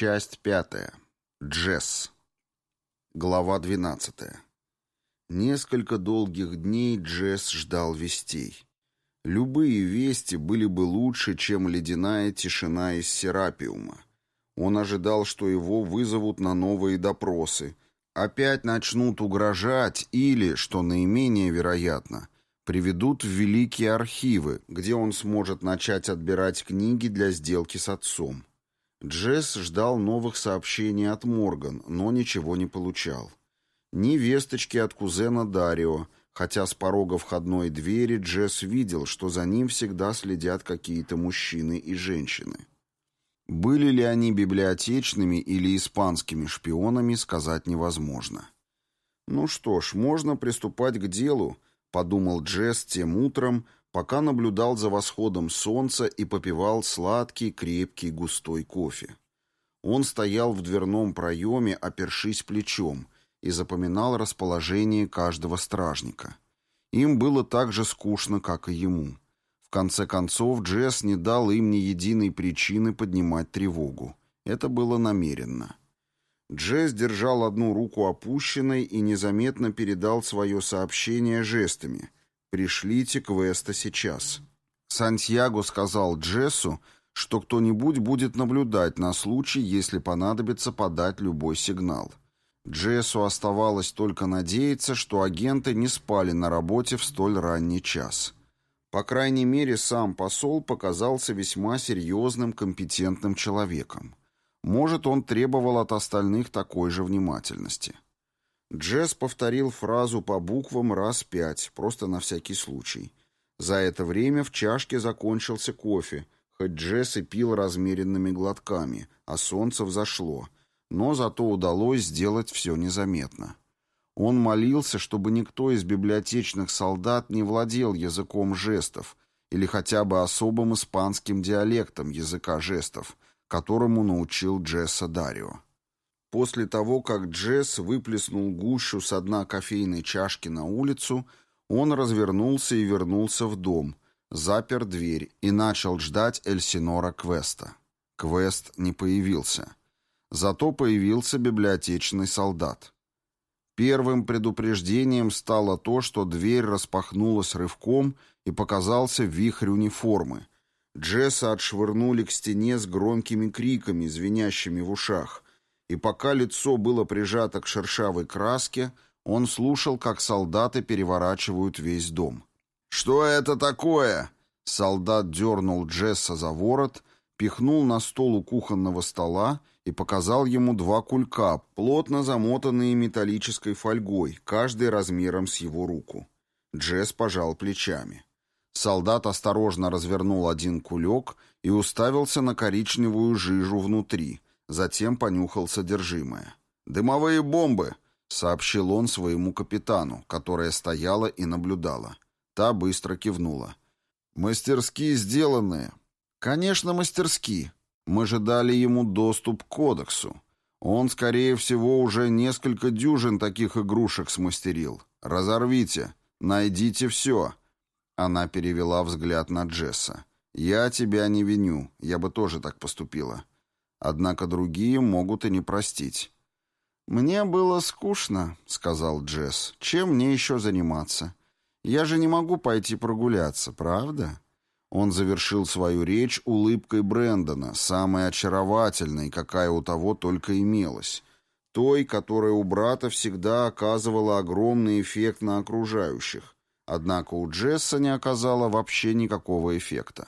Часть пятая. Джесс. Глава двенадцатая. Несколько долгих дней Джесс ждал вестей. Любые вести были бы лучше, чем ледяная тишина из Серапиума. Он ожидал, что его вызовут на новые допросы, опять начнут угрожать или, что наименее вероятно, приведут в великие архивы, где он сможет начать отбирать книги для сделки с отцом. Джесс ждал новых сообщений от Морган, но ничего не получал. Ни весточки от кузена Дарио, хотя с порога входной двери Джесс видел, что за ним всегда следят какие-то мужчины и женщины. Были ли они библиотечными или испанскими шпионами, сказать невозможно. «Ну что ж, можно приступать к делу», — подумал Джесс тем утром, пока наблюдал за восходом солнца и попивал сладкий, крепкий, густой кофе. Он стоял в дверном проеме, опершись плечом, и запоминал расположение каждого стражника. Им было так же скучно, как и ему. В конце концов, Джесс не дал им ни единой причины поднимать тревогу. Это было намеренно. Джесс держал одну руку опущенной и незаметно передал свое сообщение жестами — «Пришлите квеста сейчас». Сантьяго сказал Джессу, что кто-нибудь будет наблюдать на случай, если понадобится подать любой сигнал. Джессу оставалось только надеяться, что агенты не спали на работе в столь ранний час. По крайней мере, сам посол показался весьма серьезным, компетентным человеком. Может, он требовал от остальных такой же внимательности. Джесс повторил фразу по буквам раз пять, просто на всякий случай. За это время в чашке закончился кофе, хоть Джесс и пил размеренными глотками, а солнце взошло, но зато удалось сделать все незаметно. Он молился, чтобы никто из библиотечных солдат не владел языком жестов или хотя бы особым испанским диалектом языка жестов, которому научил Джесса Дарио. После того, как Джесс выплеснул гущу с дна кофейной чашки на улицу, он развернулся и вернулся в дом, запер дверь и начал ждать Эльсинора Квеста. Квест не появился. Зато появился библиотечный солдат. Первым предупреждением стало то, что дверь распахнулась рывком и показался вихрь униформы. Джесса отшвырнули к стене с громкими криками, звенящими в ушах — и пока лицо было прижато к шершавой краске, он слушал, как солдаты переворачивают весь дом. «Что это такое?» Солдат дернул Джесса за ворот, пихнул на стол у кухонного стола и показал ему два кулька, плотно замотанные металлической фольгой, каждый размером с его руку. Джесс пожал плечами. Солдат осторожно развернул один кулек и уставился на коричневую жижу внутри — затем понюхал содержимое. «Дымовые бомбы!» — сообщил он своему капитану, которая стояла и наблюдала. Та быстро кивнула. «Мастерски сделанные». «Конечно, мастерски. Мы же дали ему доступ к кодексу. Он, скорее всего, уже несколько дюжин таких игрушек смастерил. Разорвите, найдите все». Она перевела взгляд на Джесса. «Я тебя не виню, я бы тоже так поступила. Однако другие могут и не простить. «Мне было скучно», — сказал Джесс. «Чем мне еще заниматься? Я же не могу пойти прогуляться, правда?» Он завершил свою речь улыбкой Брэндона, самой очаровательной, какая у того только имелась. Той, которая у брата всегда оказывала огромный эффект на окружающих. Однако у Джесса не оказала вообще никакого эффекта.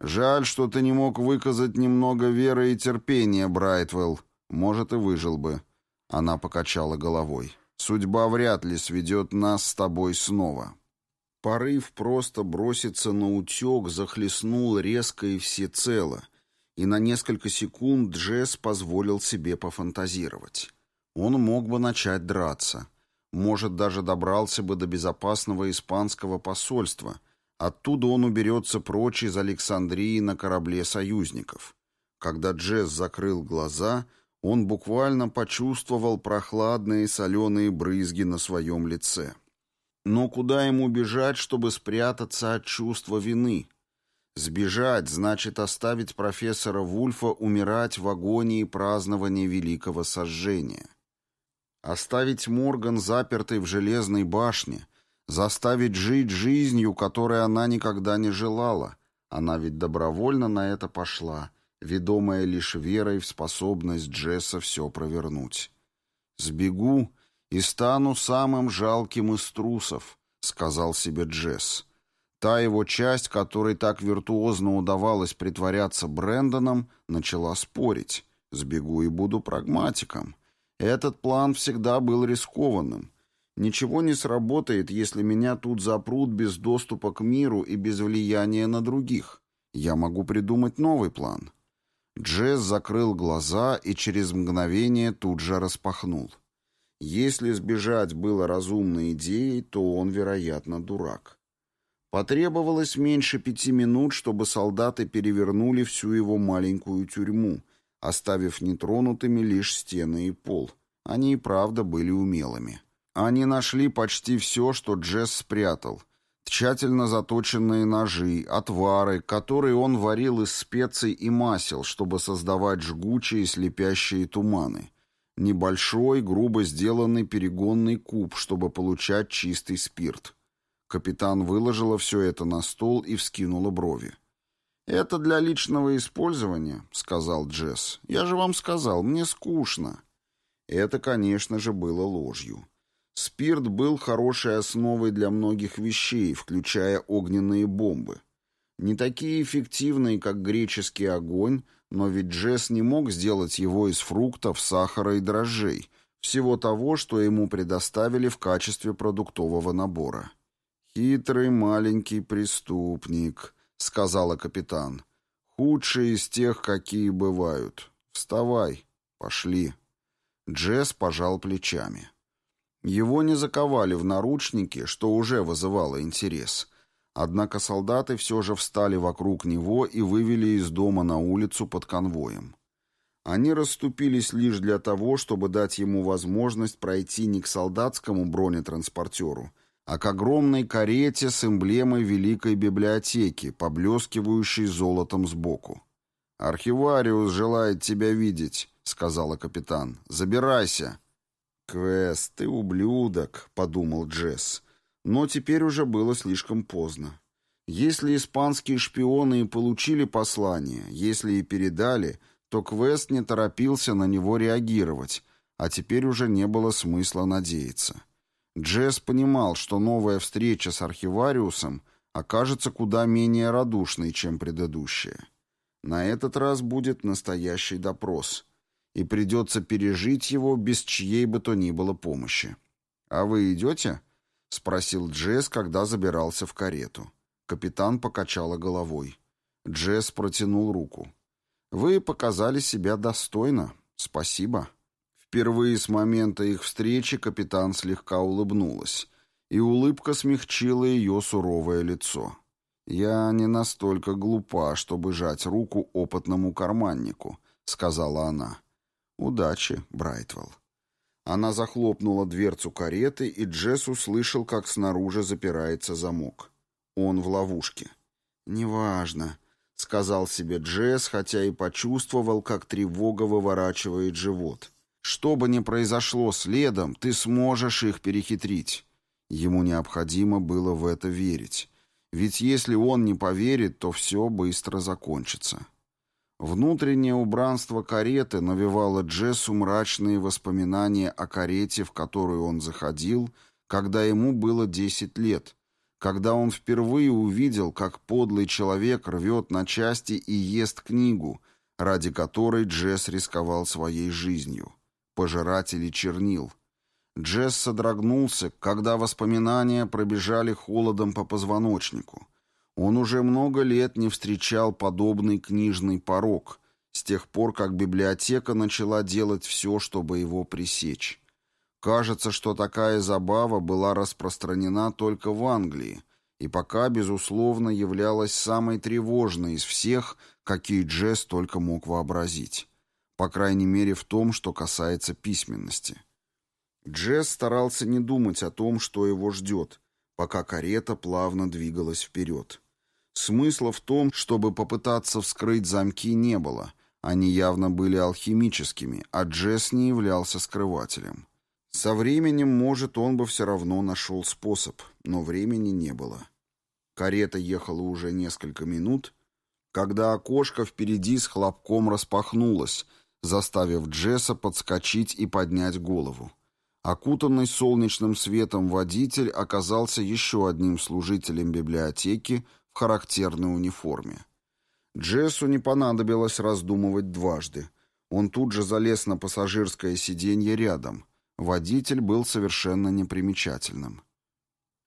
«Жаль, что ты не мог выказать немного веры и терпения, Брайтвелл. Может, и выжил бы». Она покачала головой. «Судьба вряд ли сведет нас с тобой снова». Порыв просто броситься на утек захлестнул резко и всецело, и на несколько секунд Джесс позволил себе пофантазировать. Он мог бы начать драться. Может, даже добрался бы до безопасного испанского посольства — Оттуда он уберется прочь из Александрии на корабле союзников. Когда Джесс закрыл глаза, Он буквально почувствовал прохладные соленые брызги на своем лице. Но куда ему бежать, чтобы спрятаться от чувства вины? Сбежать значит оставить профессора Вульфа умирать в агонии празднования великого сожжения. Оставить Морган запертой в железной башне, заставить жить жизнью, которой она никогда не желала. Она ведь добровольно на это пошла, ведомая лишь верой в способность Джесса все провернуть. «Сбегу и стану самым жалким из трусов», — сказал себе Джесс. Та его часть, которой так виртуозно удавалось притворяться Брэндоном, начала спорить. «Сбегу и буду прагматиком». Этот план всегда был рискованным. Ничего не сработает, если меня тут запрут без доступа к миру и без влияния на других. Я могу придумать новый план. Джесс закрыл глаза и через мгновение тут же распахнул. Если сбежать было разумной идеей, то он, вероятно, дурак. Потребовалось меньше пяти минут, чтобы солдаты перевернули всю его маленькую тюрьму, оставив нетронутыми лишь стены и пол. Они и правда были умелыми. Они нашли почти все, что Джесс спрятал. Тщательно заточенные ножи, отвары, которые он варил из специй и масел, чтобы создавать жгучие слепящие туманы. Небольшой, грубо сделанный перегонный куб, чтобы получать чистый спирт. Капитан выложила все это на стол и вскинула брови. «Это для личного использования», — сказал Джесс. «Я же вам сказал, мне скучно». Это, конечно же, было ложью. Спирт был хорошей основой для многих вещей, включая огненные бомбы. Не такие эффективные, как греческий огонь, но ведь Джесс не мог сделать его из фруктов, сахара и дрожжей, всего того, что ему предоставили в качестве продуктового набора. «Хитрый маленький преступник», — сказала капитан. «Худший из тех, какие бывают. Вставай, пошли». Джесс пожал плечами. Его не заковали в наручники, что уже вызывало интерес. Однако солдаты все же встали вокруг него и вывели из дома на улицу под конвоем. Они расступились лишь для того, чтобы дать ему возможность пройти не к солдатскому бронетранспортеру, а к огромной карете с эмблемой Великой Библиотеки, поблескивающей золотом сбоку. «Архивариус желает тебя видеть», — сказала капитан. «Забирайся». «Квест, ты ублюдок», — подумал Джесс. Но теперь уже было слишком поздно. Если испанские шпионы и получили послание, если и передали, то Квест не торопился на него реагировать, а теперь уже не было смысла надеяться. Джесс понимал, что новая встреча с архивариусом окажется куда менее радушной, чем предыдущая. На этот раз будет настоящий допрос, и придется пережить его без чьей бы то ни было помощи. «А вы идете?» — спросил Джесс, когда забирался в карету. Капитан покачала головой. Джесс протянул руку. «Вы показали себя достойно. Спасибо». Впервые с момента их встречи капитан слегка улыбнулась, и улыбка смягчила ее суровое лицо. «Я не настолько глупа, чтобы жать руку опытному карманнику», — сказала она. «Удачи, Брайтвелл». Она захлопнула дверцу кареты, и Джесс услышал, как снаружи запирается замок. Он в ловушке. «Неважно», — сказал себе Джесс, хотя и почувствовал, как тревога выворачивает живот. Что бы ни произошло следом, ты сможешь их перехитрить. Ему необходимо было в это верить. Ведь если он не поверит, то все быстро закончится. Внутреннее убранство кареты навевало Джессу мрачные воспоминания о карете, в которую он заходил, когда ему было десять лет, когда он впервые увидел, как подлый человек рвет на части и ест книгу, ради которой Джесс рисковал своей жизнью пожиратели чернил. Джесс содрогнулся, когда воспоминания пробежали холодом по позвоночнику. Он уже много лет не встречал подобный книжный порог, с тех пор, как библиотека начала делать все, чтобы его пресечь. Кажется, что такая забава была распространена только в Англии, и пока, безусловно, являлась самой тревожной из всех, какие Джесс только мог вообразить. по крайней мере в том, что касается письменности. Джесс старался не думать о том, что его ждет, пока карета плавно двигалась вперед. Смысла в том, чтобы попытаться вскрыть замки, не было. Они явно были алхимическими, а Джесс не являлся скрывателем. Со временем, может, он бы все равно нашел способ, но времени не было. Карета ехала уже несколько минут, когда окошко впереди с хлопком распахнулось, заставив Джесса подскочить и поднять голову. Окутанный солнечным светом водитель оказался еще одним служителем библиотеки в характерной униформе. Джессу не понадобилось раздумывать дважды. Он тут же залез на пассажирское сиденье рядом. Водитель был совершенно непримечательным.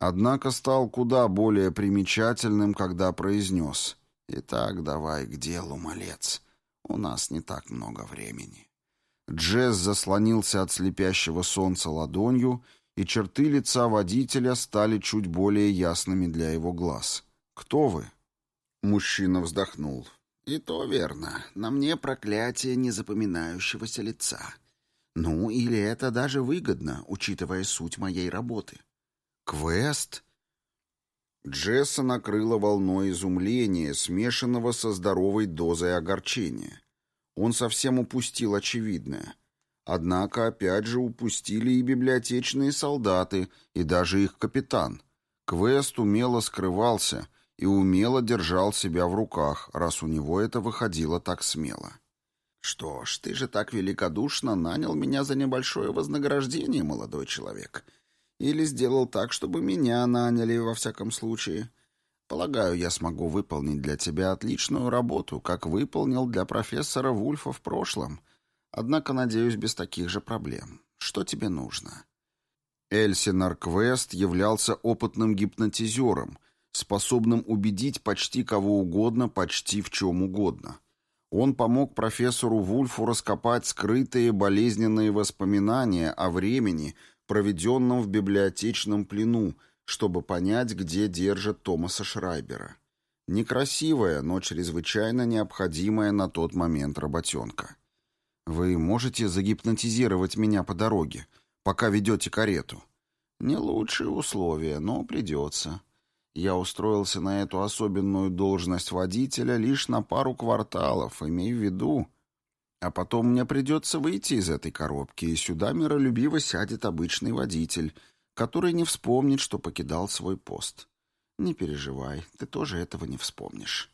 Однако стал куда более примечательным, когда произнес «Итак, давай к делу, малец. У нас не так много времени». Джесс заслонился от слепящего солнца ладонью, и черты лица водителя стали чуть более ясными для его глаз. «Кто вы?» Мужчина вздохнул. «И то верно. На мне проклятие незапоминающегося лица. Ну, или это даже выгодно, учитывая суть моей работы». «Квест?» Джесса накрыла волной изумления, смешанного со здоровой дозой огорчения. Он совсем упустил очевидное. Однако опять же упустили и библиотечные солдаты, и даже их капитан. Квест умело скрывался — и умело держал себя в руках, раз у него это выходило так смело. «Что ж, ты же так великодушно нанял меня за небольшое вознаграждение, молодой человек. Или сделал так, чтобы меня наняли, во всяком случае. Полагаю, я смогу выполнить для тебя отличную работу, как выполнил для профессора Вульфа в прошлом. Однако, надеюсь, без таких же проблем. Что тебе нужно?» Эльсинар Квест являлся опытным гипнотизером — способным убедить почти кого угодно, почти в чем угодно. Он помог профессору Вульфу раскопать скрытые болезненные воспоминания о времени, проведенном в библиотечном плену, чтобы понять, где держат Томаса Шрайбера. Некрасивая, но чрезвычайно необходимая на тот момент работенка. «Вы можете загипнотизировать меня по дороге, пока ведете карету?» «Не лучшие условия, но придется». Я устроился на эту особенную должность водителя лишь на пару кварталов, имей в виду. А потом мне придется выйти из этой коробки, и сюда миролюбиво сядет обычный водитель, который не вспомнит, что покидал свой пост. Не переживай, ты тоже этого не вспомнишь.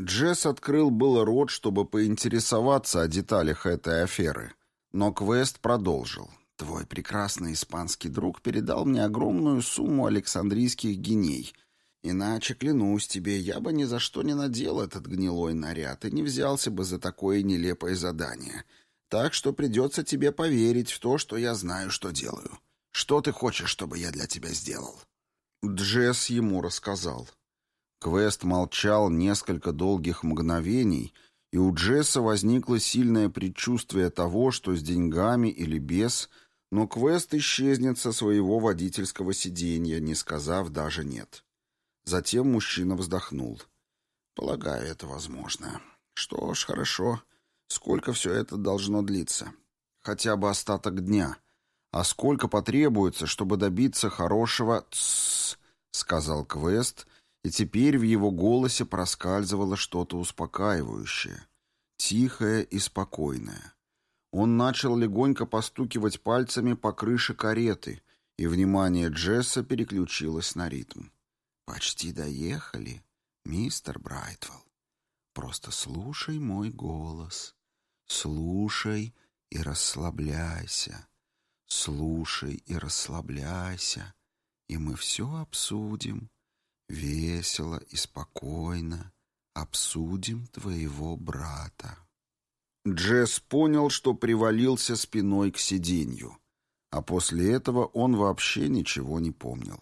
Джесс открыл было рот, чтобы поинтересоваться о деталях этой аферы, но Квест продолжил. «Твой прекрасный испанский друг передал мне огромную сумму александрийских геней — Иначе, клянусь тебе, я бы ни за что не надел этот гнилой наряд и не взялся бы за такое нелепое задание. Так что придется тебе поверить в то, что я знаю, что делаю. Что ты хочешь, чтобы я для тебя сделал?» Джесс ему рассказал. Квест молчал несколько долгих мгновений, и у Джесса возникло сильное предчувствие того, что с деньгами или без, но Квест исчезнет со своего водительского сиденья, не сказав даже «нет». Затем мужчина вздохнул. «Полагаю, это возможно. Что ж, хорошо. Сколько все это должно длиться? Хотя бы остаток дня. А сколько потребуется, чтобы добиться хорошего «тссс», — сказал Квест, и теперь в его голосе проскальзывало что-то успокаивающее, тихое и спокойное. Он начал легонько постукивать пальцами по крыше кареты, и внимание Джесса переключилось на ритм. «Почти доехали, мистер Брайтвелл. Просто слушай мой голос. Слушай и расслабляйся. Слушай и расслабляйся, и мы все обсудим. Весело и спокойно обсудим твоего брата». Джесс понял, что привалился спиной к сиденью, а после этого он вообще ничего не помнил.